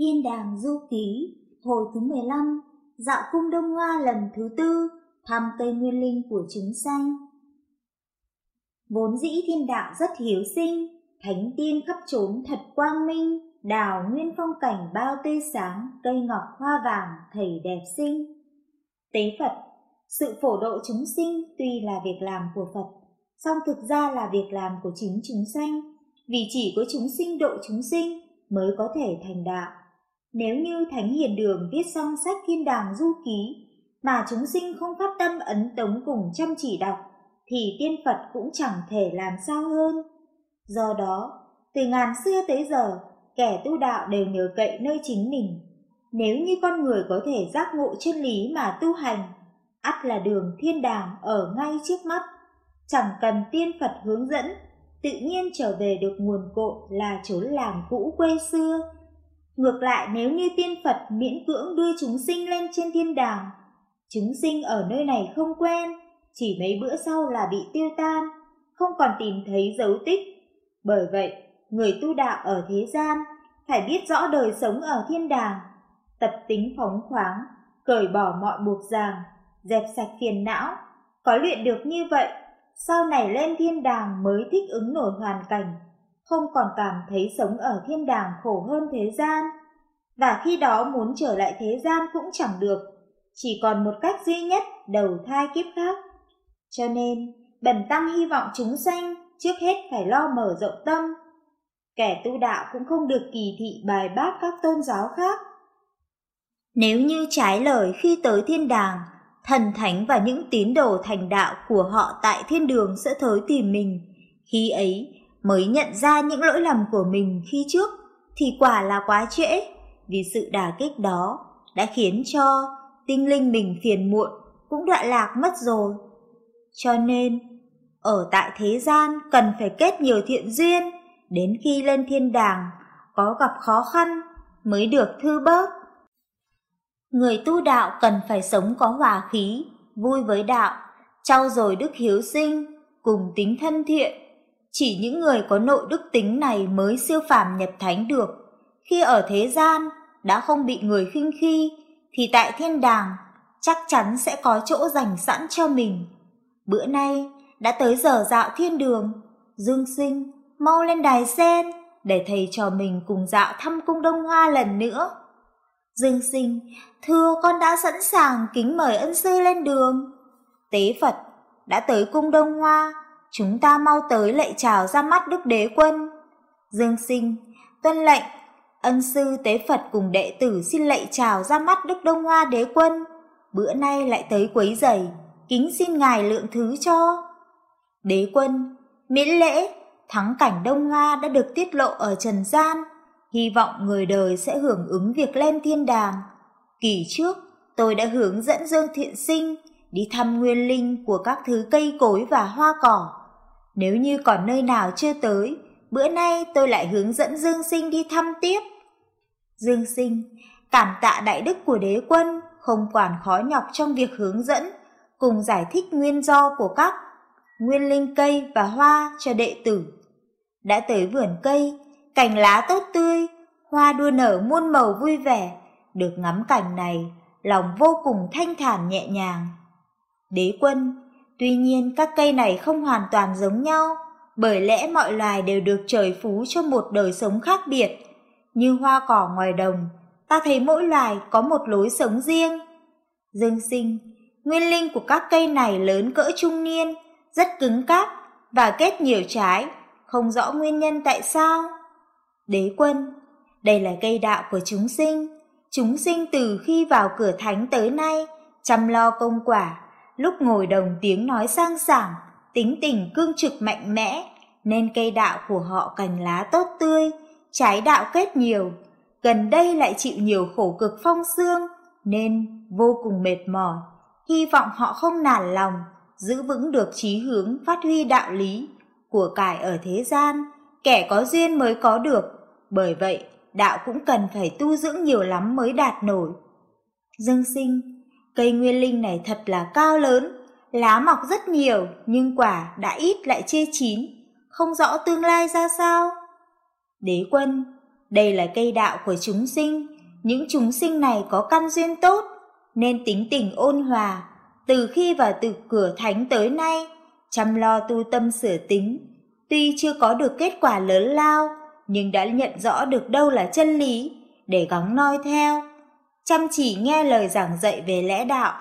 Thiên đàng du ký, hồi thứ 15, dạo cung đông hoa lần thứ tư, thăm cây nguyên linh của chúng sanh. Vốn dĩ thiên đạo rất hiếu sinh, thánh tiên khắp trốn thật quang minh, đào nguyên phong cảnh bao tươi sáng, cây ngọc hoa vàng thầy đẹp sinh. Tế Phật, sự phổ độ chúng sinh tuy là việc làm của Phật, song thực ra là việc làm của chính chúng sanh, vì chỉ có chúng sinh độ chúng sinh mới có thể thành đạo. Nếu như Thánh Hiền Đường viết xong sách Thiên Đàng Du Ký mà chúng sinh không phát tâm ấn tống cùng chăm chỉ đọc thì tiên Phật cũng chẳng thể làm sao hơn. Do đó, từ ngàn xưa tới giờ, kẻ tu đạo đều nhờ cậy nơi chính mình. Nếu như con người có thể giác ngộ chân lý mà tu hành, ắt là đường thiên đàng ở ngay trước mắt. Chẳng cần tiên Phật hướng dẫn, tự nhiên trở về được nguồn cội là chốn làng cũ quê xưa Ngược lại nếu như tiên Phật miễn cưỡng đưa chúng sinh lên trên thiên đàng, chúng sinh ở nơi này không quen, chỉ mấy bữa sau là bị tiêu tan, không còn tìm thấy dấu tích. Bởi vậy, người tu đạo ở thế gian phải biết rõ đời sống ở thiên đàng, tập tính phóng khoáng, cởi bỏ mọi buộc ràng, dẹp sạch phiền não. Có luyện được như vậy, sau này lên thiên đàng mới thích ứng nổi hoàn cảnh không còn cảm thấy sống ở thiên đàng khổ hơn thế gian. Và khi đó muốn trở lại thế gian cũng chẳng được, chỉ còn một cách duy nhất đầu thai kiếp khác. Cho nên, bần tăng hy vọng chúng sanh trước hết phải lo mở rộng tâm. Kẻ tu đạo cũng không được kỳ thị bài bác các tôn giáo khác. Nếu như trái lời khi tới thiên đàng, thần thánh và những tín đồ thành đạo của họ tại thiên đường sẽ tới tìm mình. Khi ấy, mới nhận ra những lỗi lầm của mình khi trước thì quả là quá trễ vì sự đả kích đó đã khiến cho tinh linh mình phiền muộn cũng đoạn lạc mất rồi. Cho nên, ở tại thế gian cần phải kết nhiều thiện duyên, đến khi lên thiên đàng có gặp khó khăn mới được thư bớt. Người tu đạo cần phải sống có hòa khí, vui với đạo, trau dồi đức hiếu sinh, cùng tính thân thiện, chỉ những người có nội đức tính này mới siêu phàm nhập thánh được. Khi ở thế gian đã không bị người khinh khi, thì tại thiên đàng chắc chắn sẽ có chỗ dành sẵn cho mình. Bữa nay đã tới giờ dạo thiên đường, Dương Sinh mau lên đài sen để thầy trò mình cùng dạo thăm cung Đông Hoa lần nữa. Dương Sinh, thưa con đã sẵn sàng kính mời ân sư lên đường. Tế Phật đã tới cung Đông Hoa chúng ta mau tới lạy chào ra mắt Đức Đế Quân. Dương Sinh, tuân lệnh, ân sư tế Phật cùng đệ tử xin lạy chào ra mắt Đức Đông Hoa Đế Quân. Bữa nay lại tới quấy giày, kính xin ngài lượng thứ cho. Đế Quân, miễn lễ, thắng cảnh Đông Hoa đã được tiết lộ ở trần gian, hy vọng người đời sẽ hưởng ứng việc lên thiên đàng. Kỳ trước, tôi đã hướng dẫn Dương Thiện Sinh đi thăm nguyên linh của các thứ cây cối và hoa cỏ nếu như còn nơi nào chưa tới, bữa nay tôi lại hướng dẫn Dương Sinh đi thăm tiếp. Dương Sinh, cảm tạ đại đức của đế quân, không quản khó nhọc trong việc hướng dẫn, cùng giải thích nguyên do của các nguyên linh cây và hoa cho đệ tử. Đã tới vườn cây, cành lá tốt tươi, hoa đua nở muôn màu vui vẻ, được ngắm cảnh này, lòng vô cùng thanh thản nhẹ nhàng. Đế quân, Tuy nhiên các cây này không hoàn toàn giống nhau, bởi lẽ mọi loài đều được trời phú cho một đời sống khác biệt. Như hoa cỏ ngoài đồng, ta thấy mỗi loài có một lối sống riêng. Dương sinh, nguyên linh của các cây này lớn cỡ trung niên, rất cứng cáp và kết nhiều trái, không rõ nguyên nhân tại sao. Đế quân, đây là cây đạo của chúng sinh. Chúng sinh từ khi vào cửa thánh tới nay, chăm lo công quả, lúc ngồi đồng tiếng nói sang sảng, tính tình cương trực mạnh mẽ, nên cây đạo của họ cành lá tốt tươi, trái đạo kết nhiều, gần đây lại chịu nhiều khổ cực phong xương, nên vô cùng mệt mỏi. Hy vọng họ không nản lòng, giữ vững được chí hướng phát huy đạo lý, của cải ở thế gian, kẻ có duyên mới có được, bởi vậy đạo cũng cần phải tu dưỡng nhiều lắm mới đạt nổi. Dương sinh, Cây nguyên linh này thật là cao lớn, lá mọc rất nhiều nhưng quả đã ít lại chê chín, không rõ tương lai ra sao. Đế quân, đây là cây đạo của chúng sinh, những chúng sinh này có căn duyên tốt, nên tính tình ôn hòa, từ khi vào từ cửa thánh tới nay, chăm lo tu tâm sửa tính, tuy chưa có được kết quả lớn lao, nhưng đã nhận rõ được đâu là chân lý, để gắng noi theo, chăm chỉ nghe lời giảng dạy về lẽ đạo,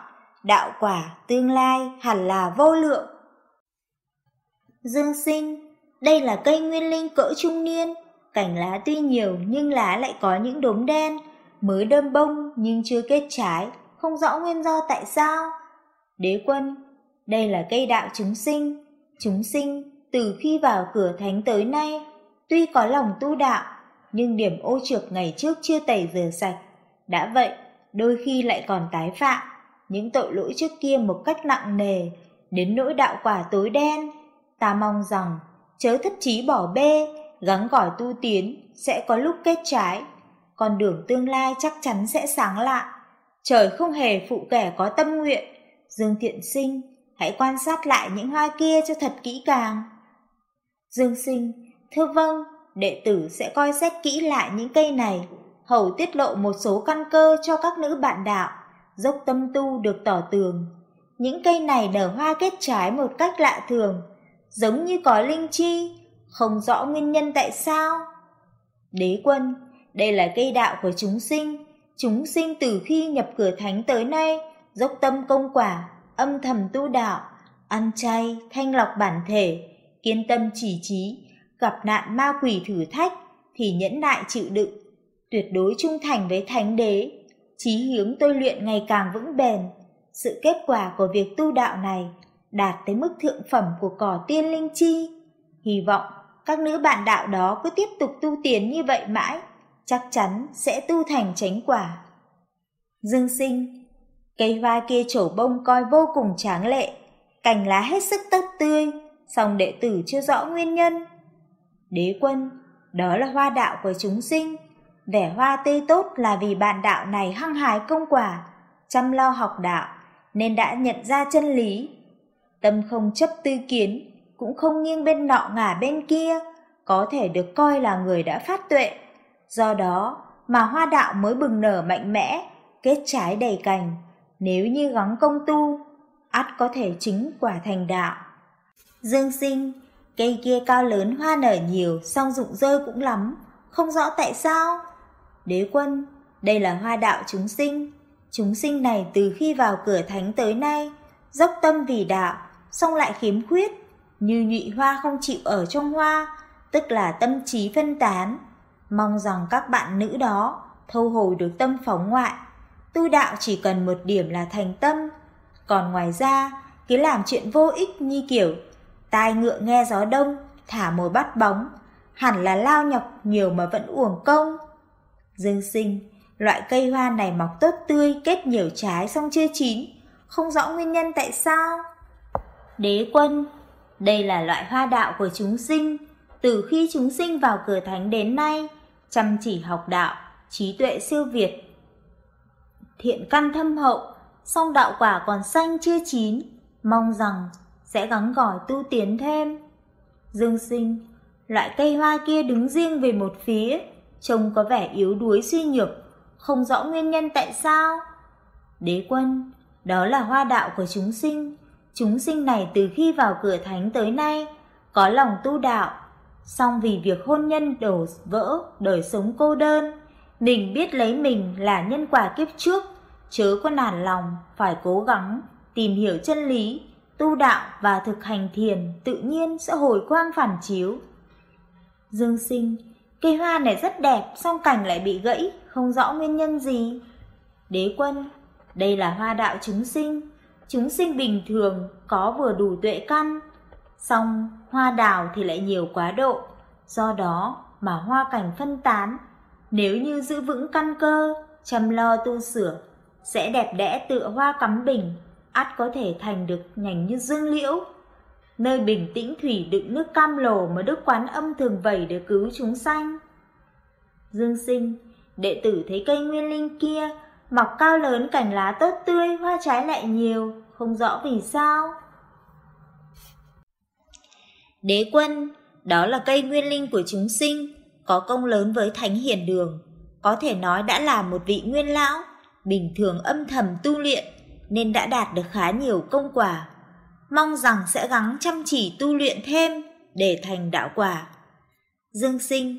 đạo quả tương lai hẳn là vô lượng. Dương sinh, đây là cây nguyên linh cỡ trung niên, cành lá tuy nhiều nhưng lá lại có những đốm đen, mới đơm bông nhưng chưa kết trái, không rõ nguyên do tại sao. Đế quân, đây là cây đạo chúng sinh, chúng sinh từ khi vào cửa thánh tới nay, tuy có lòng tu đạo, nhưng điểm ô trược ngày trước chưa tẩy rửa sạch. Đã vậy, đôi khi lại còn tái phạm những tội lỗi trước kia một cách nặng nề, đến nỗi đạo quả tối đen. Ta mong rằng, chớ thất trí bỏ bê, gắng gỏi tu tiến, sẽ có lúc kết trái. Con đường tương lai chắc chắn sẽ sáng lạ. Trời không hề phụ kẻ có tâm nguyện. Dương Thiện Sinh, hãy quan sát lại những hoa kia cho thật kỹ càng. Dương Sinh, thưa vâng, đệ tử sẽ coi xét kỹ lại những cây này, hầu tiết lộ một số căn cơ cho các nữ bạn đạo, dốc tâm tu được tỏ tường. Những cây này nở hoa kết trái một cách lạ thường, giống như có linh chi, không rõ nguyên nhân tại sao. Đế quân, đây là cây đạo của chúng sinh, chúng sinh từ khi nhập cửa thánh tới nay, dốc tâm công quả, âm thầm tu đạo, ăn chay, thanh lọc bản thể, kiên tâm chỉ trí, gặp nạn ma quỷ thử thách thì nhẫn nại chịu đựng, tuyệt đối trung thành với thánh đế, chí hướng tôi luyện ngày càng vững bền. Sự kết quả của việc tu đạo này đạt tới mức thượng phẩm của cỏ tiên linh chi. Hy vọng các nữ bạn đạo đó cứ tiếp tục tu tiến như vậy mãi, chắc chắn sẽ tu thành chánh quả. Dương sinh, cây hoa kia trổ bông coi vô cùng tráng lệ, cành lá hết sức tốt tươi, song đệ tử chưa rõ nguyên nhân. Đế quân, đó là hoa đạo của chúng sinh, vẻ hoa tươi tốt là vì bạn đạo này hăng hái công quả, chăm lo học đạo, nên đã nhận ra chân lý. Tâm không chấp tư kiến, cũng không nghiêng bên nọ ngả bên kia, có thể được coi là người đã phát tuệ. Do đó mà hoa đạo mới bừng nở mạnh mẽ, kết trái đầy cành. Nếu như gắng công tu, ắt có thể chứng quả thành đạo. Dương sinh, cây kia cao lớn hoa nở nhiều, song rụng rơi cũng lắm, không rõ tại sao. Đế quân, đây là hoa đạo chúng sinh. Chúng sinh này từ khi vào cửa thánh tới nay, dốc tâm vì đạo, song lại khiếm khuyết, như nhụy hoa không chịu ở trong hoa, tức là tâm trí phân tán. Mong rằng các bạn nữ đó thâu hồi được tâm phóng ngoại. Tu đạo chỉ cần một điểm là thành tâm, còn ngoài ra, cứ làm chuyện vô ích như kiểu tai ngựa nghe gió đông, thả mồi bắt bóng, hẳn là lao nhọc nhiều mà vẫn uổng công. Dương sinh, loại cây hoa này mọc tốt tươi, kết nhiều trái xong chưa chín, không rõ nguyên nhân tại sao. Đế quân, đây là loại hoa đạo của chúng sinh, từ khi chúng sinh vào cửa thánh đến nay, chăm chỉ học đạo, trí tuệ siêu việt. Thiện căn thâm hậu, song đạo quả còn xanh chưa chín, mong rằng sẽ gắng gỏi tu tiến thêm. Dương sinh, loại cây hoa kia đứng riêng về một phía, trông có vẻ yếu đuối suy nhược, không rõ nguyên nhân tại sao. Đế quân, đó là hoa đạo của chúng sinh. Chúng sinh này từ khi vào cửa thánh tới nay, có lòng tu đạo, song vì việc hôn nhân đổ vỡ, đời sống cô đơn, mình biết lấy mình là nhân quả kiếp trước, chớ có nản lòng, phải cố gắng, tìm hiểu chân lý, tu đạo và thực hành thiền tự nhiên sẽ hồi quang phản chiếu. Dương sinh, cây hoa này rất đẹp, song cành lại bị gãy, không rõ nguyên nhân gì. Đế quân, đây là hoa đạo chúng sinh, chúng sinh bình thường có vừa đủ tuệ căn, song hoa đào thì lại nhiều quá độ, do đó mà hoa cảnh phân tán. Nếu như giữ vững căn cơ, chăm lo tu sửa, sẽ đẹp đẽ tựa hoa cắm bình, ắt có thể thành được nhành như dương liễu. Nơi bình tĩnh thủy đựng nước cam lồ mà Đức Quán Âm thường vẩy để cứu chúng sanh. Dương sinh, đệ tử thấy cây nguyên linh kia, mọc cao lớn cành lá tốt tươi, hoa trái lại nhiều, không rõ vì sao. Đế quân, đó là cây nguyên linh của chúng sinh, có công lớn với Thánh Hiền Đường, có thể nói đã là một vị nguyên lão, bình thường âm thầm tu luyện nên đã đạt được khá nhiều công quả. Mong rằng sẽ gắng chăm chỉ tu luyện thêm để thành đạo quả. Dương sinh,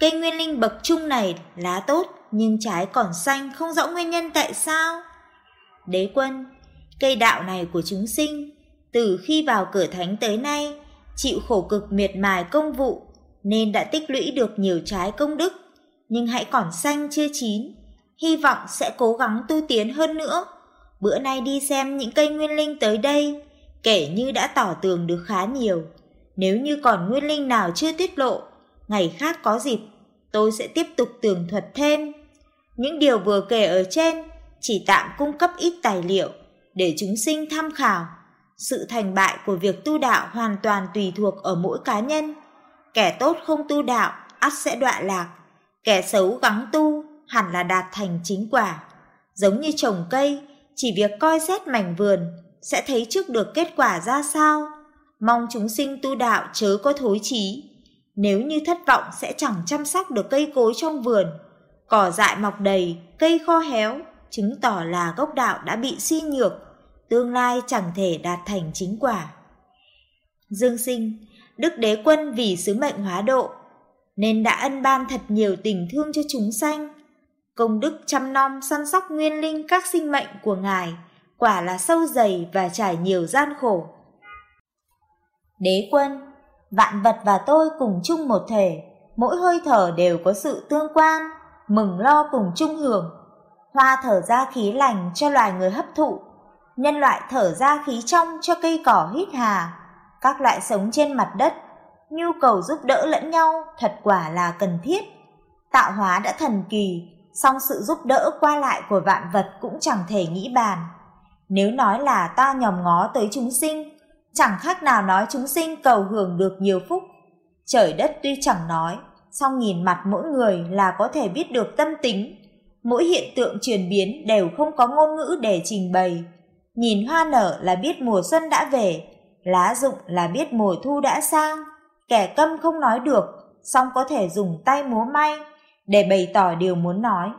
cây nguyên linh bậc trung này lá tốt nhưng trái còn xanh không rõ nguyên nhân tại sao. Đế quân, cây đạo này của chúng sinh, từ khi vào cửa thánh tới nay, chịu khổ cực miệt mài công vụ, nên đã tích lũy được nhiều trái công đức, nhưng hãy còn xanh chưa chín, hy vọng sẽ cố gắng tu tiến hơn nữa. Bữa nay đi xem những cây nguyên linh tới đây, kể như đã tỏ tường được khá nhiều. Nếu như còn nguyên linh nào chưa tiết lộ, ngày khác có dịp, tôi sẽ tiếp tục tường thuật thêm. Những điều vừa kể ở trên chỉ tạm cung cấp ít tài liệu để chúng sinh tham khảo. Sự thành bại của việc tu đạo hoàn toàn tùy thuộc ở mỗi cá nhân. Kẻ tốt không tu đạo, ắt sẽ đọa lạc. Kẻ xấu gắng tu, hẳn là đạt thành chính quả. Giống như trồng cây, chỉ việc coi xét mảnh vườn sẽ thấy trước được kết quả ra sao. Mong chúng sinh tu đạo chớ có thối chí. Nếu như thất vọng sẽ chẳng chăm sóc được cây cối trong vườn. Cỏ dại mọc đầy, cây kho héo, chứng tỏ là gốc đạo đã bị suy nhược, tương lai chẳng thể đạt thành chính quả. Dương sinh, Đức Đế Quân vì sứ mệnh hóa độ, nên đã ân ban thật nhiều tình thương cho chúng sanh. Công đức chăm nom săn sóc nguyên linh các sinh mệnh của Ngài, quả là sâu dày và trải nhiều gian khổ. Đế Quân, vạn vật và tôi cùng chung một thể, mỗi hơi thở đều có sự tương quan, mừng lo cùng chung hưởng. Hoa thở ra khí lành cho loài người hấp thụ, nhân loại thở ra khí trong cho cây cỏ hít hà. Các loại sống trên mặt đất, nhu cầu giúp đỡ lẫn nhau thật quả là cần thiết. Tạo hóa đã thần kỳ, song sự giúp đỡ qua lại của vạn vật cũng chẳng thể nghĩ bàn. Nếu nói là ta nhòm ngó tới chúng sinh, chẳng khác nào nói chúng sinh cầu hưởng được nhiều phúc. Trời đất tuy chẳng nói, song nhìn mặt mỗi người là có thể biết được tâm tính. Mỗi hiện tượng chuyển biến đều không có ngôn ngữ để trình bày. Nhìn hoa nở là biết mùa xuân đã về, lá rụng là biết mùa thu đã sang. Kẻ câm không nói được, song có thể dùng tay múa may để bày tỏ điều muốn nói.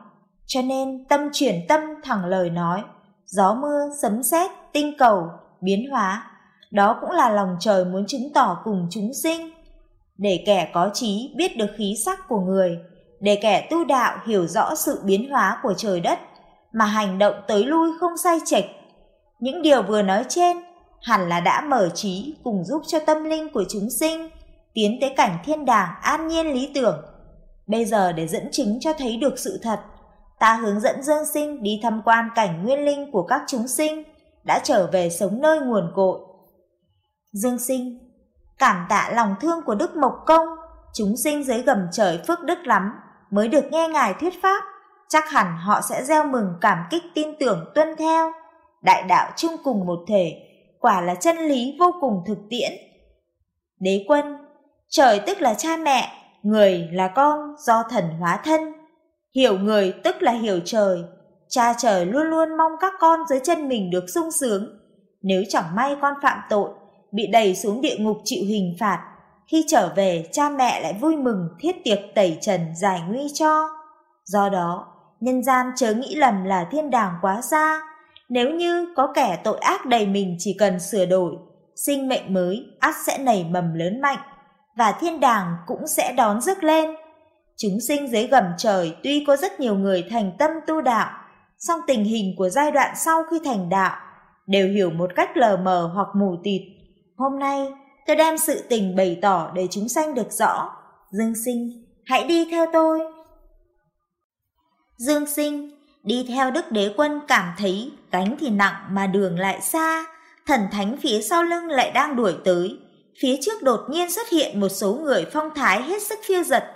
Cho nên tâm chuyển tâm thẳng lời nói, gió mưa, sấm sét, tinh cầu, biến hóa. Đó cũng là lòng trời muốn chứng tỏ cùng chúng sinh để kẻ có trí biết được khí sắc của người, để kẻ tu đạo hiểu rõ sự biến hóa của trời đất, mà hành động tới lui không sai chệch. Những điều vừa nói trên hẳn là đã mở trí cùng giúp cho tâm linh của chúng sinh tiến tới cảnh thiên đàng an nhiên lý tưởng. Bây giờ để dẫn chứng cho thấy được sự thật, ta hướng dẫn Dương Sinh đi tham quan cảnh nguyên linh của các chúng sinh đã trở về sống nơi nguồn cội. Dương Sinh Cảm tạ lòng thương của Đức Mộc Công, chúng sinh dưới gầm trời phước đức lắm, mới được nghe Ngài thuyết pháp. Chắc hẳn họ sẽ gieo mừng cảm kích tin tưởng tuân theo. Đại đạo chung cùng một thể, quả là chân lý vô cùng thực tiễn. Đế quân, trời tức là cha mẹ, người là con do thần hóa thân. Hiểu người tức là hiểu trời. Cha trời luôn luôn mong các con dưới chân mình được sung sướng. Nếu chẳng may con phạm tội, bị đẩy xuống địa ngục chịu hình phạt. Khi trở về, cha mẹ lại vui mừng thiết tiệc tẩy trần giải nguy cho. Do đó, nhân gian chớ nghĩ lầm là thiên đàng quá xa. Nếu như có kẻ tội ác đầy mình chỉ cần sửa đổi, sinh mệnh mới ắt sẽ nảy mầm lớn mạnh, và thiên đàng cũng sẽ đón rước lên. Chúng sinh dưới gầm trời tuy có rất nhiều người thành tâm tu đạo, song tình hình của giai đoạn sau khi thành đạo đều hiểu một cách lờ mờ hoặc mù tịt Hôm nay, tôi đem sự tình bày tỏ để chúng sanh được rõ. Dương sinh, hãy đi theo tôi. Dương sinh, đi theo đức đế quân cảm thấy cánh thì nặng mà đường lại xa, thần thánh phía sau lưng lại đang đuổi tới. Phía trước đột nhiên xuất hiện một số người phong thái hết sức phiêu giật.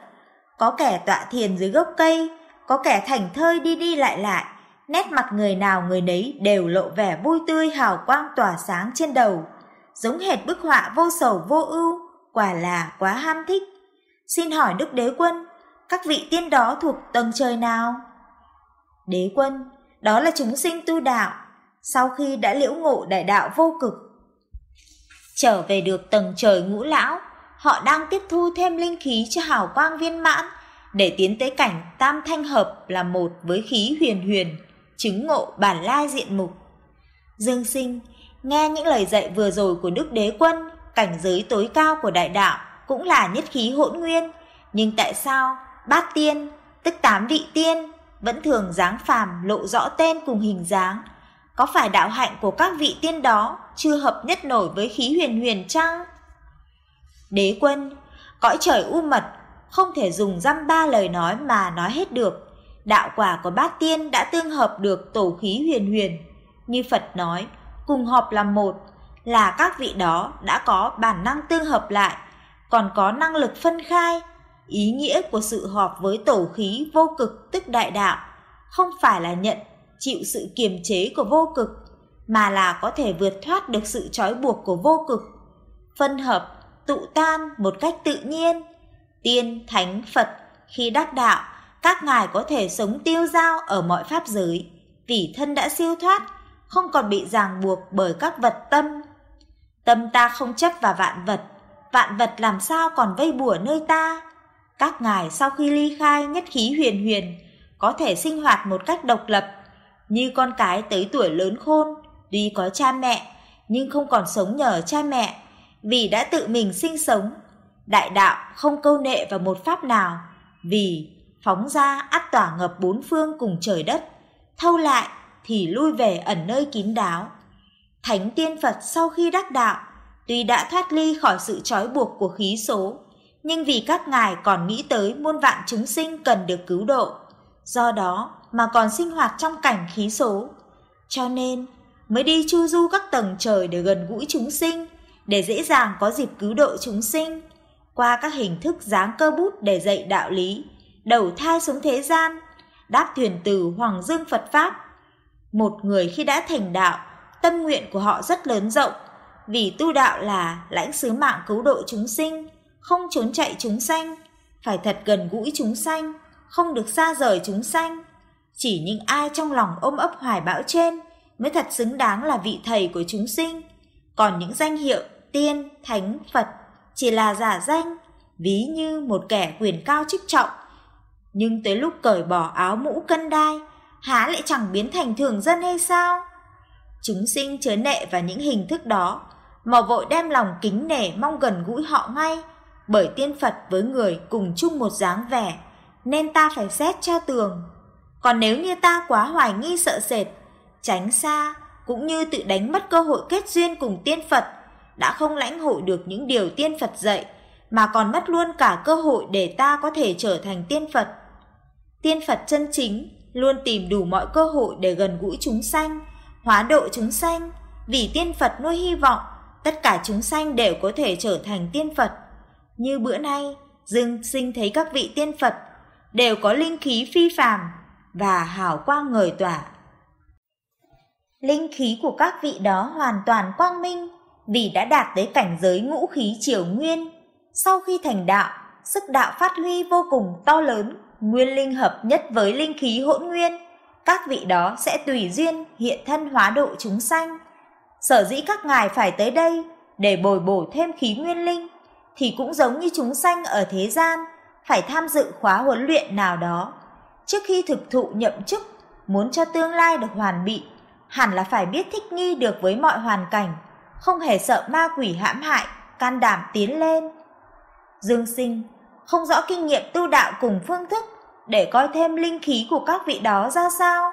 Có kẻ tọa thiền dưới gốc cây, có kẻ thành thơi đi đi lại lại. Nét mặt người nào người nấy đều lộ vẻ vui tươi hào quang tỏa sáng trên đầu giống hệt bức họa vô sầu vô ưu, quả là quá ham thích. Xin hỏi Đức Đế Quân, các vị tiên đó thuộc tầng trời nào? Đế Quân, đó là chúng sinh tu đạo, sau khi đã liễu ngộ đại đạo vô cực. Trở về được tầng trời ngũ lão, họ đang tiếp thu thêm linh khí cho hào quang viên mãn để tiến tới cảnh tam thanh hợp là một với khí huyền huyền, chứng ngộ bản lai diện mục. Dương Sinh nghe những lời dạy vừa rồi của Đức Đế Quân, cảnh giới tối cao của đại đạo cũng là nhất khí hỗn nguyên, nhưng tại sao bát tiên, tức tám vị tiên, vẫn thường dáng phàm lộ rõ tên cùng hình dáng? Có phải đạo hạnh của các vị tiên đó chưa hợp nhất nổi với khí huyền huyền chăng? Đế quân, cõi trời u mật, không thể dùng dăm ba lời nói mà nói hết được. Đạo quả của bát tiên đã tương hợp được tổ khí huyền huyền. Như Phật nói, cùng hợp làm một, là các vị đó đã có bản năng tương hợp lại, còn có năng lực phân khai. Ý nghĩa của sự họp với tổ khí vô cực tức đại đạo, không phải là nhận, chịu sự kiềm chế của vô cực, mà là có thể vượt thoát được sự trói buộc của vô cực. Phân hợp tụ tan một cách tự nhiên. Tiên, Thánh, Phật khi đắc đạo, các ngài có thể sống tiêu dao ở mọi pháp giới, vì thân đã siêu thoát, không còn bị ràng buộc bởi các vật tâm. Tâm ta không chấp vào vạn vật, vạn vật làm sao còn vây bùa nơi ta. Các ngài sau khi ly khai nhất khí huyền huyền, có thể sinh hoạt một cách độc lập, như con cái tới tuổi lớn khôn, tuy có cha mẹ, nhưng không còn sống nhờ cha mẹ, vì đã tự mình sinh sống. Đại đạo không câu nệ vào một pháp nào, vì phóng ra ắt tỏa ngập bốn phương cùng trời đất, thâu lại thì lui về ẩn nơi kín đáo. Thánh tiên Phật sau khi đắc đạo, tuy đã thoát ly khỏi sự trói buộc của khí số, nhưng vì các ngài còn nghĩ tới muôn vạn chúng sinh cần được cứu độ, do đó mà còn sinh hoạt trong cảnh khí số. Cho nên mới đi chu du các tầng trời để gần gũi chúng sinh, để dễ dàng có dịp cứu độ chúng sinh qua các hình thức dáng cơ bút để dạy đạo lý, đầu thai xuống thế gian, đáp thuyền từ Hoàng Dương Phật Pháp. Một người khi đã thành đạo, tâm nguyện của họ rất lớn rộng, vì tu đạo là lãnh sứ mạng cứu độ chúng sinh, không trốn chạy chúng sanh, phải thật gần gũi chúng sanh, không được xa rời chúng sanh. Chỉ những ai trong lòng ôm ấp hoài bão trên mới thật xứng đáng là vị thầy của chúng sinh. Còn những danh hiệu tiên, thánh, Phật chỉ là giả danh, ví như một kẻ quyền cao chức trọng. Nhưng tới lúc cởi bỏ áo mũ cân đai, há lại chẳng biến thành thường dân hay sao? Chúng sinh chớ nệ vào những hình thức đó, mà vội đem lòng kính nể mong gần gũi họ ngay, bởi tiên Phật với người cùng chung một dáng vẻ, nên ta phải xét cho tường. Còn nếu như ta quá hoài nghi sợ sệt, tránh xa, cũng như tự đánh mất cơ hội kết duyên cùng tiên Phật, đã không lãnh hội được những điều tiên Phật dạy, mà còn mất luôn cả cơ hội để ta có thể trở thành tiên Phật. Tiên Phật chân chính luôn tìm đủ mọi cơ hội để gần gũi chúng sanh, hóa độ chúng sanh, vì tiên Phật nuôi hy vọng tất cả chúng sanh đều có thể trở thành tiên Phật. Như bữa nay, Dương Sinh thấy các vị tiên Phật đều có linh khí phi phàm và hào quang ngời tỏa. Linh khí của các vị đó hoàn toàn quang minh, vì đã đạt tới cảnh giới ngũ khí triều nguyên. Sau khi thành đạo, sức đạo phát huy vô cùng to lớn, nguyên linh hợp nhất với linh khí hỗn nguyên. Các vị đó sẽ tùy duyên hiện thân hóa độ chúng sanh. Sở dĩ các ngài phải tới đây để bồi bổ thêm khí nguyên linh, thì cũng giống như chúng sanh ở thế gian, phải tham dự khóa huấn luyện nào đó. Trước khi thực thụ nhậm chức, muốn cho tương lai được hoàn bị, hẳn là phải biết thích nghi được với mọi hoàn cảnh, không hề sợ ma quỷ hãm hại, can đảm tiến lên. Dương sinh, không rõ kinh nghiệm tu đạo cùng phương thức, để coi thêm linh khí của các vị đó ra sao.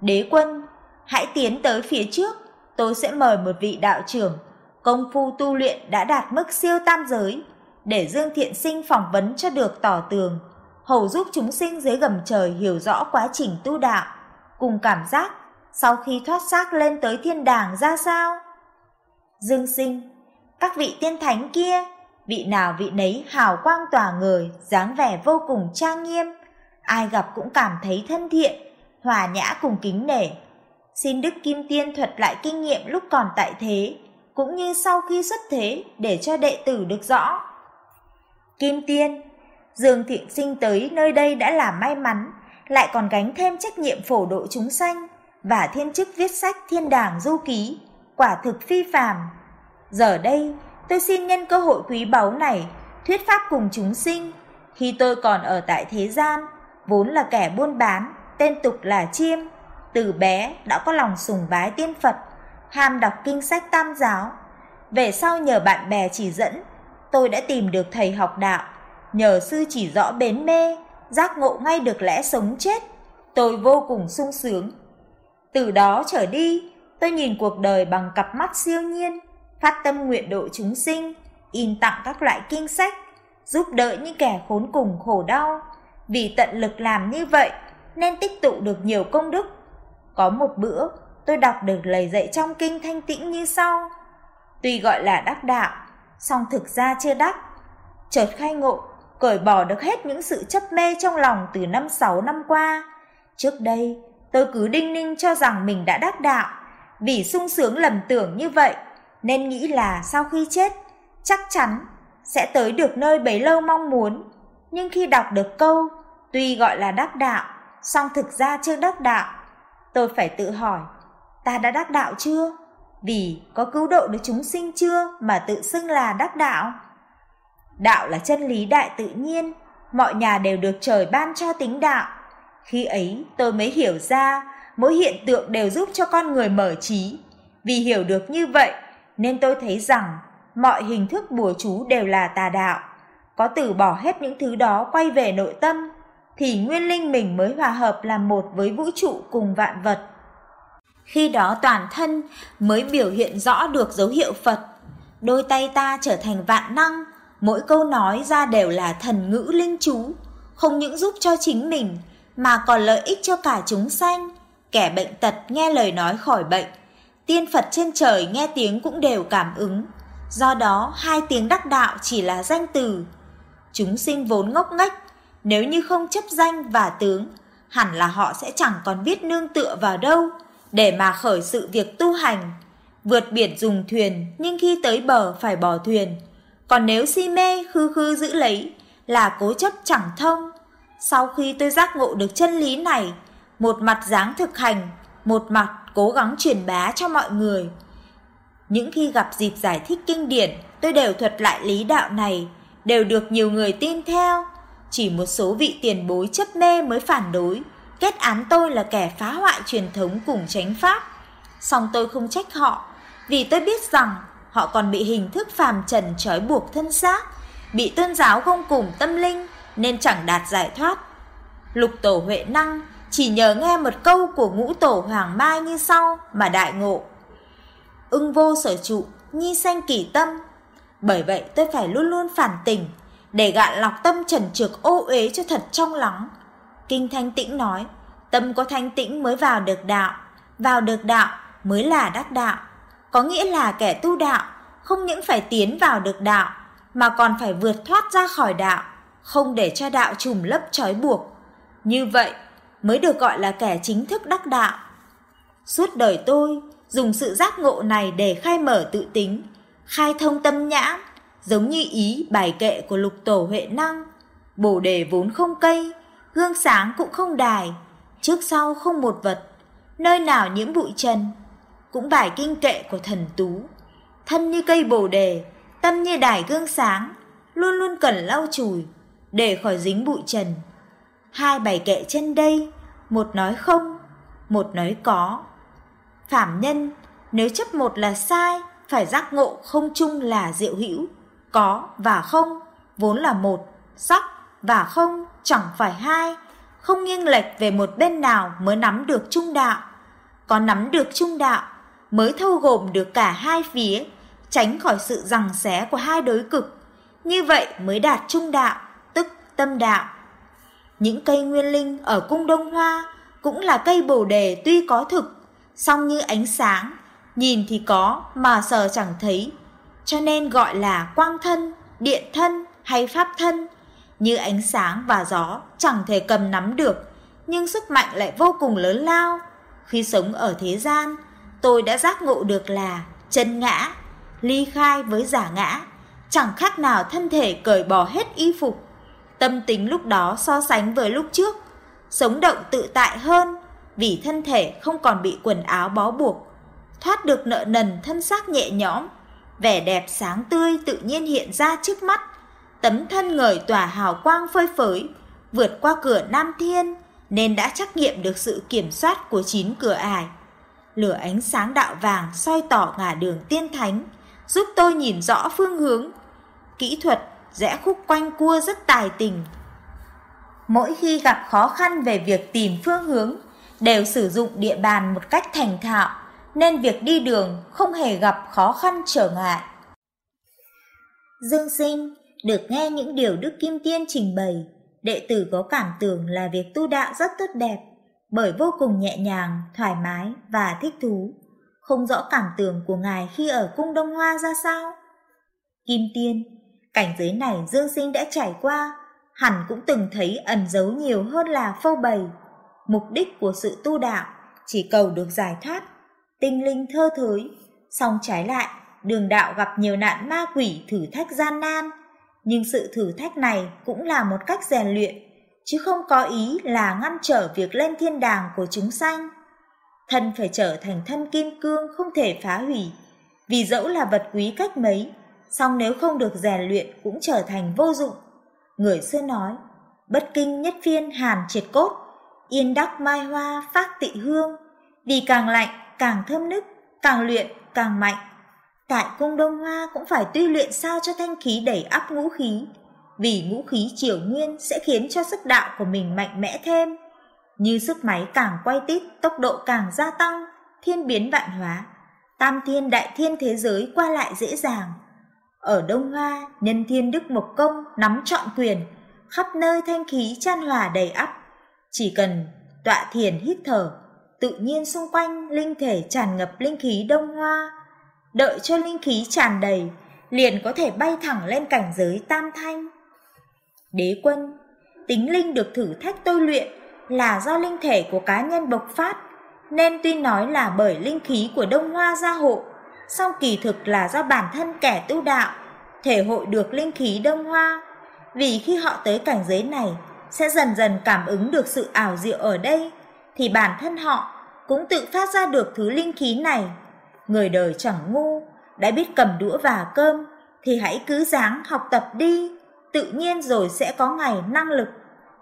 Đế quân, hãy tiến tới phía trước, tôi sẽ mời một vị đạo trưởng, công phu tu luyện đã đạt mức siêu tam giới, để Dương Thiện Sinh phỏng vấn cho được tỏ tường, hầu giúp chúng sinh dưới gầm trời hiểu rõ quá trình tu đạo, cùng cảm giác sau khi thoát xác lên tới thiên đàng ra sao. Dương sinh, các vị tiên thánh kia, vị nào vị nấy hào quang tỏa ngời, dáng vẻ vô cùng trang nghiêm, ai gặp cũng cảm thấy thân thiện, hòa nhã cùng kính nể. Xin Đức Kim Tiên thuật lại kinh nghiệm lúc còn tại thế, cũng như sau khi xuất thế để cho đệ tử được rõ. Kim Tiên, Dương Thiện Sinh tới nơi đây đã là may mắn, lại còn gánh thêm trách nhiệm phổ độ chúng sanh và thiên chức viết sách thiên đàng du ký quả thực phi phàm. Giờ đây, tôi xin nhân cơ hội quý báu này thuyết pháp cùng chúng sinh. Khi tôi còn ở tại thế gian, vốn là kẻ buôn bán, tên tục là Chiêm, từ bé đã có lòng sùng bái tiên Phật, ham đọc kinh sách tam giáo. Về sau nhờ bạn bè chỉ dẫn, tôi đã tìm được thầy học đạo, nhờ sư chỉ rõ bến mê, giác ngộ ngay được lẽ sống chết. Tôi vô cùng sung sướng. Từ đó trở đi, tôi nhìn cuộc đời bằng cặp mắt siêu nhiên, phát tâm nguyện độ chúng sinh, in tặng các loại kinh sách, giúp đỡ những kẻ khốn cùng khổ đau. Vì tận lực làm như vậy nên tích tụ được nhiều công đức. Có một bữa, tôi đọc được lời dạy trong kinh thanh tĩnh như sau. Tuy gọi là đắc đạo, song thực ra chưa đắc. Chợt khai ngộ, cởi bỏ được hết những sự chấp mê trong lòng từ năm sáu năm qua. Trước đây, tôi cứ đinh ninh cho rằng mình đã đắc đạo, vì sung sướng lầm tưởng như vậy, nên nghĩ là sau khi chết, chắc chắn sẽ tới được nơi bấy lâu mong muốn. Nhưng khi đọc được câu, tuy gọi là đắc đạo, song thực ra chưa đắc đạo, tôi phải tự hỏi, ta đã đắc đạo chưa? Vì có cứu độ được chúng sinh chưa mà tự xưng là đắc đạo? Đạo là chân lý đại tự nhiên, mọi nhà đều được trời ban cho tính đạo. Khi ấy tôi mới hiểu ra mỗi hiện tượng đều giúp cho con người mở trí. Vì hiểu được như vậy nên tôi thấy rằng mọi hình thức bùa chú đều là tà đạo. Có từ bỏ hết những thứ đó quay về nội tâm, thì nguyên linh mình mới hòa hợp làm một với vũ trụ cùng vạn vật. Khi đó toàn thân mới biểu hiện rõ được dấu hiệu Phật. Đôi tay ta trở thành vạn năng, mỗi câu nói ra đều là thần ngữ linh chú, không những giúp cho chính mình mà còn lợi ích cho cả chúng sanh. Kẻ bệnh tật nghe lời nói khỏi bệnh, tiên Phật trên trời nghe tiếng cũng đều cảm ứng. Do đó, hai tiếng đắc đạo chỉ là danh từ. Chúng sinh vốn ngốc nghếch, nếu như không chấp danh và tướng, hẳn là họ sẽ chẳng còn biết nương tựa vào đâu để mà khởi sự việc tu hành. Vượt biển dùng thuyền, nhưng khi tới bờ phải bỏ thuyền. Còn nếu si mê khư khư giữ lấy là cố chấp chẳng thông. Sau khi tôi giác ngộ được chân lý này, một mặt dáng thực hành, một mặt cố gắng truyền bá cho mọi người. Những khi gặp dịp giải thích kinh điển, tôi đều thuật lại lý đạo này, đều được nhiều người tin theo. Chỉ một số vị tiền bối chấp mê mới phản đối, kết án tôi là kẻ phá hoại truyền thống cùng chánh pháp. Song tôi không trách họ, vì tôi biết rằng họ còn bị hình thức phàm trần trói buộc thân xác, bị tôn giáo không cùng tâm linh nên chẳng đạt giải thoát. Lục tổ Huệ Năng chỉ nhờ nghe một câu của ngũ tổ Hoàng Mai như sau mà đại ngộ ưng vô sở trụ, nhi sanh kỳ tâm. Bởi vậy tôi phải luôn luôn phản tỉnh, để gạn lọc tâm trần trược ô uế cho thật trong lắng. Kinh Thanh Tĩnh nói, tâm có thanh tĩnh mới vào được đạo, vào được đạo mới là đắc đạo. Có nghĩa là kẻ tu đạo không những phải tiến vào được đạo, mà còn phải vượt thoát ra khỏi đạo, không để cho đạo trùm lấp trói buộc. Như vậy mới được gọi là kẻ chính thức đắc đạo. Suốt đời tôi dùng sự giác ngộ này để khai mở tự tính, khai thông tâm nhãn, giống như ý bài kệ của lục tổ Huệ Năng. Bồ đề vốn không cây, gương sáng cũng không đài, trước sau không một vật, nơi nào nhiễm bụi trần. Cũng bài kinh kệ của thần tú, thân như cây bồ đề, tâm như đài gương sáng, luôn luôn cần lau chùi, để khỏi dính bụi trần. Hai bài kệ trên đây, một nói không, một nói có, Phạm nhân, nếu chấp một là sai, phải giác ngộ không chung là diệu hữu, có và không, vốn là một, sắc và không chẳng phải hai, không nghiêng lệch về một bên nào mới nắm được trung đạo. Có nắm được trung đạo mới thâu gồm được cả hai phía, tránh khỏi sự rằng xé của hai đối cực. Như vậy mới đạt trung đạo, tức tâm đạo. Những cây nguyên linh ở cung Đông Hoa cũng là cây bồ đề tuy có thực song như ánh sáng, nhìn thì có mà sờ chẳng thấy, cho nên gọi là quang thân, điện thân hay pháp thân. Như ánh sáng và gió chẳng thể cầm nắm được, nhưng sức mạnh lại vô cùng lớn lao. Khi sống ở thế gian, tôi đã giác ngộ được là chân ngã, ly khai với giả ngã, chẳng khác nào thân thể cởi bỏ hết y phục. Tâm tính lúc đó so sánh với lúc trước, sống động tự tại hơn, vì thân thể không còn bị quần áo bó buộc, thoát được nợ nần thân xác nhẹ nhõm, vẻ đẹp sáng tươi tự nhiên hiện ra trước mắt. Tấm thân ngời tỏa hào quang phơi phới, vượt qua cửa Nam Thiên, nên đã trắc nghiệm được sự kiểm soát của chín cửa ải. Lửa ánh sáng đạo vàng soi tỏ ngả đường tiên thánh, giúp tôi nhìn rõ phương hướng. Kỹ thuật rẽ khúc quanh cua rất tài tình. Mỗi khi gặp khó khăn về việc tìm phương hướng, đều sử dụng địa bàn một cách thành thạo, nên việc đi đường không hề gặp khó khăn trở ngại. Dương Sinh được nghe những điều Đức Kim Tiên trình bày, đệ tử có cảm tưởng là việc tu đạo rất tốt đẹp, bởi vô cùng nhẹ nhàng, thoải mái và thích thú. Không rõ cảm tưởng của ngài khi ở cung Đông Hoa ra sao. Kim Tiên, cảnh giới này Dương Sinh đã trải qua, hẳn cũng từng thấy ẩn giấu nhiều hơn là phô bày. Mục đích của sự tu đạo chỉ cầu được giải thoát, tinh linh thơ thới, song trái lại, đường đạo gặp nhiều nạn ma quỷ thử thách gian nan, nhưng sự thử thách này cũng là một cách rèn luyện, chứ không có ý là ngăn trở việc lên thiên đàng của chúng sanh. Thân phải trở thành thân kim cương không thể phá hủy, vì dẫu là vật quý cách mấy, song nếu không được rèn luyện cũng trở thành vô dụng. Người xưa nói, bất kinh nhất phiên hàn triệt cốt, yên đắc mai hoa phát tị hương, vì càng lạnh càng thơm nức, càng luyện càng mạnh. Tại cung Đông Hoa cũng phải tuy luyện sao cho thanh khí đẩy áp ngũ khí, vì ngũ khí triều nguyên sẽ khiến cho sức đạo của mình mạnh mẽ thêm. Như sức máy càng quay tít, tốc độ càng gia tăng, thiên biến vạn hóa, tam thiên đại thiên thế giới qua lại dễ dàng. Ở Đông Hoa, nhân thiên đức mộc công nắm trọn quyền, khắp nơi thanh khí chan hòa đầy ắp. Chỉ cần tọa thiền hít thở, tự nhiên xung quanh linh thể tràn ngập linh khí Đông Hoa, đợi cho linh khí tràn đầy, liền có thể bay thẳng lên cảnh giới tam thanh. Đế quân, tính linh được thử thách tôi luyện là do linh thể của cá nhân bộc phát, nên tuy nói là bởi linh khí của Đông Hoa gia hộ, song kỳ thực là do bản thân kẻ tu đạo thể hội được linh khí Đông Hoa. Vì khi họ tới cảnh giới này, sẽ dần dần cảm ứng được sự ảo diệu ở đây, thì bản thân họ cũng tự phát ra được thứ linh khí này người đời chẳng ngu, đã biết cầm đũa và cơm, thì hãy cứ dáng học tập đi, tự nhiên rồi sẽ có ngày năng lực.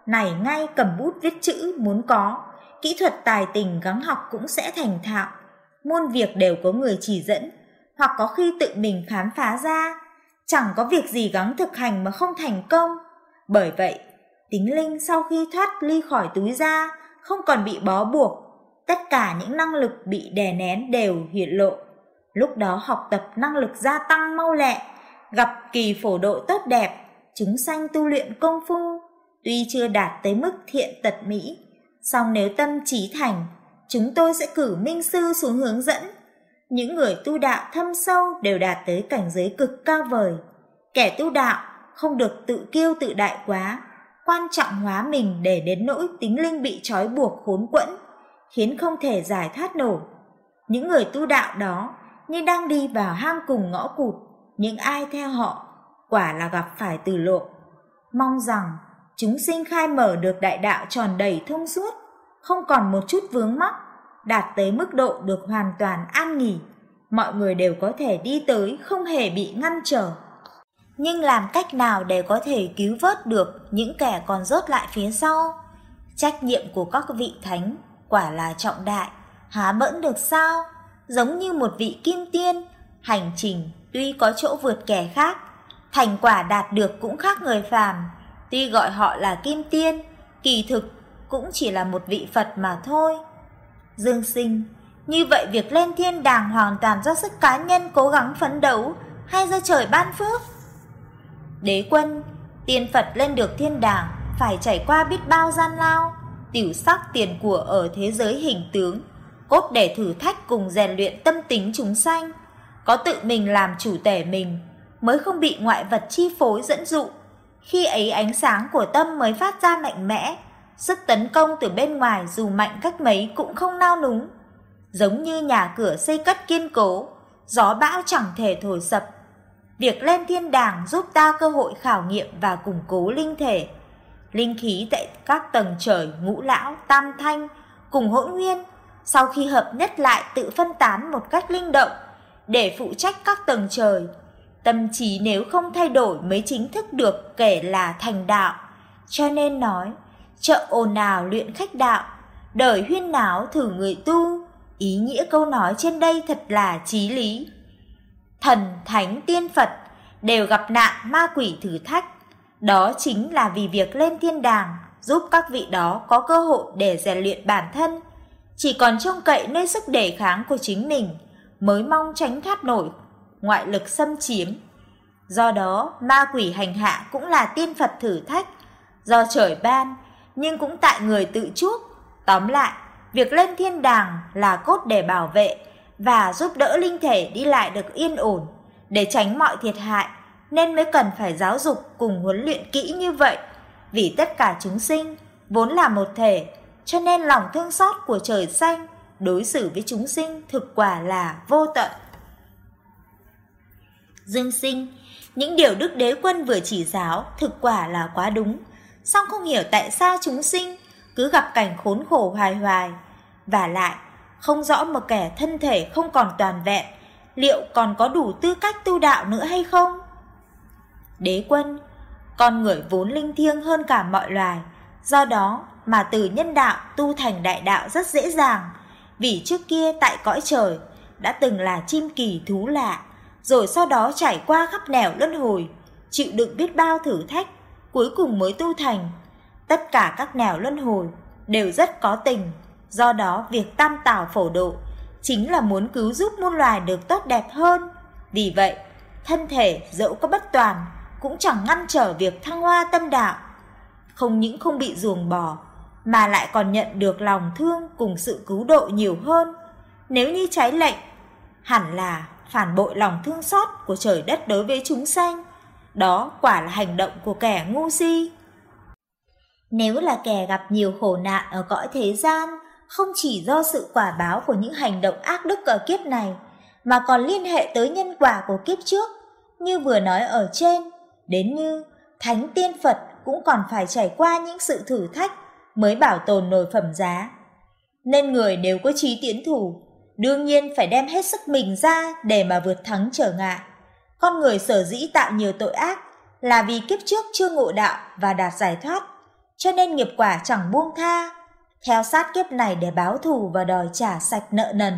Này ngay cầm bút viết chữ muốn có, kỹ thuật tài tình gắng học cũng sẽ thành thạo. Muôn việc đều có người chỉ dẫn, hoặc có khi tự mình khám phá ra, chẳng có việc gì gắng thực hành mà không thành công. Bởi vậy, tính linh sau khi thoát ly khỏi túi ra, không còn bị bó buộc, tất cả những năng lực bị đè nén đều hiện lộ. Lúc đó học tập năng lực gia tăng mau lẹ, gặp kỳ phổ độ tốt đẹp, chứng sanh tu luyện công phu, tuy chưa đạt tới mức thiện tật mỹ, song nếu tâm trí thành, chúng tôi sẽ cử minh sư xuống hướng dẫn. Những người tu đạo thâm sâu đều đạt tới cảnh giới cực cao vời. Kẻ tu đạo không được tự kiêu tự đại quá, quan trọng hóa mình để đến nỗi tính linh bị trói buộc khốn quẫn khiến không thể giải thoát nổi. Những người tu đạo đó như đang đi vào hang cùng ngõ cụt, những ai theo họ quả là gặp phải từ lộ. Mong rằng chúng sinh khai mở được đại đạo tròn đầy thông suốt, không còn một chút vướng mắc, đạt tới mức độ được hoàn toàn an nghỉ. Mọi người đều có thể đi tới không hề bị ngăn trở. Nhưng làm cách nào để có thể cứu vớt được những kẻ còn rớt lại phía sau? Trách nhiệm của các vị thánh quả là trọng đại, há bẫn được sao? Giống như một vị kim tiên, hành trình tuy có chỗ vượt kẻ khác, thành quả đạt được cũng khác người phàm. Tuy gọi họ là kim tiên, kỳ thực cũng chỉ là một vị Phật mà thôi. Dương sinh, như vậy việc lên thiên đàng hoàn toàn do sức cá nhân cố gắng phấn đấu hay do trời ban phước? Đế quân, tiên Phật lên được thiên đàng phải trải qua biết bao gian lao, tiểu sắc tiền của ở thế giới hình tướng, cốt để thử thách cùng rèn luyện tâm tính chúng sanh, có tự mình làm chủ tể mình, mới không bị ngoại vật chi phối dẫn dụ. Khi ấy ánh sáng của tâm mới phát ra mạnh mẽ, sức tấn công từ bên ngoài dù mạnh cách mấy cũng không nao núng. Giống như nhà cửa xây cất kiên cố, gió bão chẳng thể thổi sập. Việc lên thiên đàng giúp ta cơ hội khảo nghiệm và củng cố linh thể, linh khí tại các tầng trời ngũ lão, tam thanh cùng hỗn nguyên sau khi hợp nhất lại tự phân tán một cách linh động, để phụ trách các tầng trời. Tâm trí nếu không thay đổi mới chính thức được kể là thành đạo. Cho nên nói, chợ ồn ào luyện khách đạo, đời huyên náo thử người tu. Ý nghĩa câu nói trên đây thật là trí lý. Thần, thánh, tiên Phật đều gặp nạn ma quỷ thử thách. Đó chính là vì việc lên thiên đàng giúp các vị đó có cơ hội để rèn luyện bản thân. Chỉ còn trông cậy nơi sức đề kháng của chính mình mới mong tránh thoát nổi ngoại lực xâm chiếm. Do đó, ma quỷ hành hạ cũng là tiên Phật thử thách do trời ban, nhưng cũng tại người tự chuốc. Tóm lại, việc lên thiên đàng là cốt để bảo vệ và giúp đỡ linh thể đi lại được yên ổn. Để tránh mọi thiệt hại nên mới cần phải giáo dục cùng huấn luyện kỹ như vậy. Vì tất cả chúng sinh vốn là một thể cho nên lòng thương xót của trời xanh đối xử với chúng sinh thực quả là vô tận. Dương sinh những điều đức đế quân vừa chỉ giáo thực quả là quá đúng song không hiểu tại sao chúng sinh cứ gặp cảnh khốn khổ hoài hoài và lại không rõ một kẻ thân thể không còn toàn vẹn, liệu còn có đủ tư cách tu đạo nữa hay không? Đế quân, con người vốn linh thiêng hơn cả mọi loài, do đó mà từ nhân đạo tu thành đại đạo rất dễ dàng, vì trước kia tại cõi trời đã từng là chim kỳ thú lạ, rồi sau đó trải qua khắp nẻo luân hồi, chịu đựng biết bao thử thách, cuối cùng mới tu thành. Tất cả các nẻo luân hồi đều rất có tình, Do đó việc tam tảo phổ độ chính là muốn cứu giúp muôn loài được tốt đẹp hơn. Vì vậy, thân thể dẫu có bất toàn cũng chẳng ngăn trở việc thăng hoa tâm đạo. Không những không bị ruồng bỏ, mà lại còn nhận được lòng thương cùng sự cứu độ nhiều hơn. Nếu như trái lệnh, hẳn là phản bội lòng thương xót của trời đất đối với chúng sanh. Đó quả là hành động của kẻ ngu si. Nếu là kẻ gặp nhiều khổ nạn ở cõi thế gian, không chỉ do sự quả báo của những hành động ác đức ở kiếp này, mà còn liên hệ tới nhân quả của kiếp trước, như vừa nói ở trên, đến như thánh tiên Phật cũng còn phải trải qua những sự thử thách mới bảo tồn nổi phẩm giá. Nên người đều có trí tiến thủ, đương nhiên phải đem hết sức mình ra để mà vượt thắng trở ngại. Con người sở dĩ tạo nhiều tội ác là vì kiếp trước chưa ngộ đạo và đạt giải thoát, cho nên nghiệp quả chẳng buông tha, theo sát kiếp này để báo thù và đòi trả sạch nợ nần.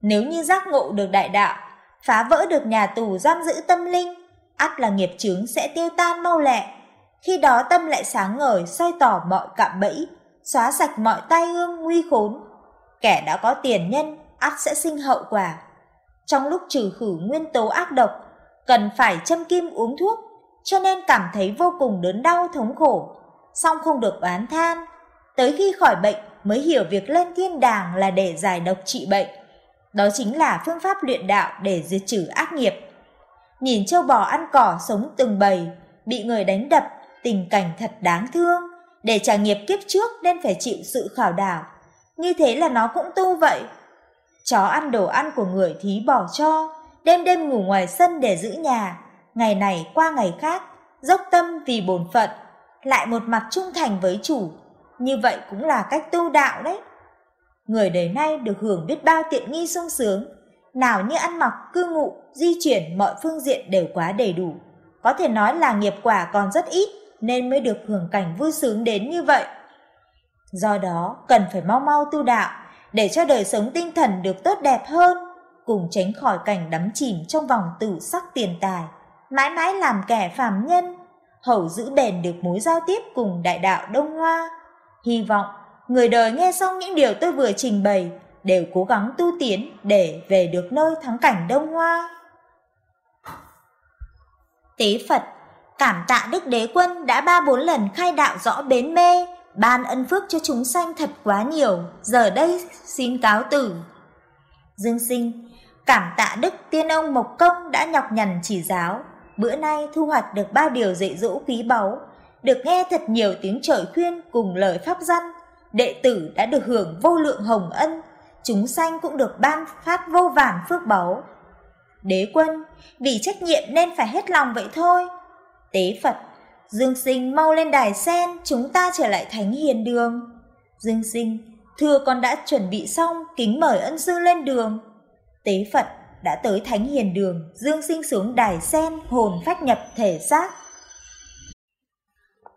Nếu như giác ngộ được đại đạo, phá vỡ được nhà tù giam giữ tâm linh, ắt là nghiệp chướng sẽ tiêu tan mau lẹ. Khi đó tâm lại sáng ngời soi tỏ mọi cạm bẫy, xóa sạch mọi tai ương nguy khốn. Kẻ đã có tiền nhân, ắt sẽ sinh hậu quả. Trong lúc trừ khử nguyên tố ác độc, cần phải châm kim uống thuốc, cho nên cảm thấy vô cùng đớn đau thống khổ, song không được oán than, tới khi khỏi bệnh mới hiểu việc lên thiên đàng là để giải độc trị bệnh. Đó chính là phương pháp luyện đạo để diệt trừ ác nghiệp. Nhìn châu bò ăn cỏ sống từng bầy, bị người đánh đập, tình cảnh thật đáng thương, để trả nghiệp kiếp trước nên phải chịu sự khảo đảo. Như thế là nó cũng tu vậy. Chó ăn đồ ăn của người thí bỏ cho, đêm đêm ngủ ngoài sân để giữ nhà, ngày này qua ngày khác, dốc tâm vì bổn phận, lại một mặt trung thành với chủ, như vậy cũng là cách tu đạo đấy. Người đời nay được hưởng biết bao tiện nghi sung sướng, nào như ăn mặc, cư ngụ, di chuyển mọi phương diện đều quá đầy đủ. Có thể nói là nghiệp quả còn rất ít nên mới được hưởng cảnh vui sướng đến như vậy. Do đó, cần phải mau mau tu đạo để cho đời sống tinh thần được tốt đẹp hơn, cùng tránh khỏi cảnh đắm chìm trong vòng tử sắc tiền tài, mãi mãi làm kẻ phàm nhân, hầu giữ bền được mối giao tiếp cùng đại đạo Đông Hoa, Hy vọng người đời nghe xong những điều tôi vừa trình bày đều cố gắng tu tiến để về được nơi thắng cảnh Đông Hoa. Tế Phật Cảm tạ Đức Đế Quân đã ba bốn lần khai đạo rõ bến mê, ban ân phước cho chúng sanh thật quá nhiều, giờ đây xin cáo tử. Dương sinh, cảm tạ Đức Tiên Ông Mộc Công đã nhọc nhằn chỉ giáo, bữa nay thu hoạch được bao điều dạy dỗ quý báu, được nghe thật nhiều tiếng trời khuyên cùng lời pháp dân, đệ tử đã được hưởng vô lượng hồng ân, chúng sanh cũng được ban phát vô vàn phước báu. Đế quân, vì trách nhiệm nên phải hết lòng vậy thôi. Tế Phật, Dương Sinh mau lên đài sen, chúng ta trở lại thánh hiền đường. Dương Sinh, thưa con đã chuẩn bị xong, kính mời ân sư lên đường. Tế Phật, đã tới thánh hiền đường, dương sinh xuống đài sen, hồn phách nhập thể xác,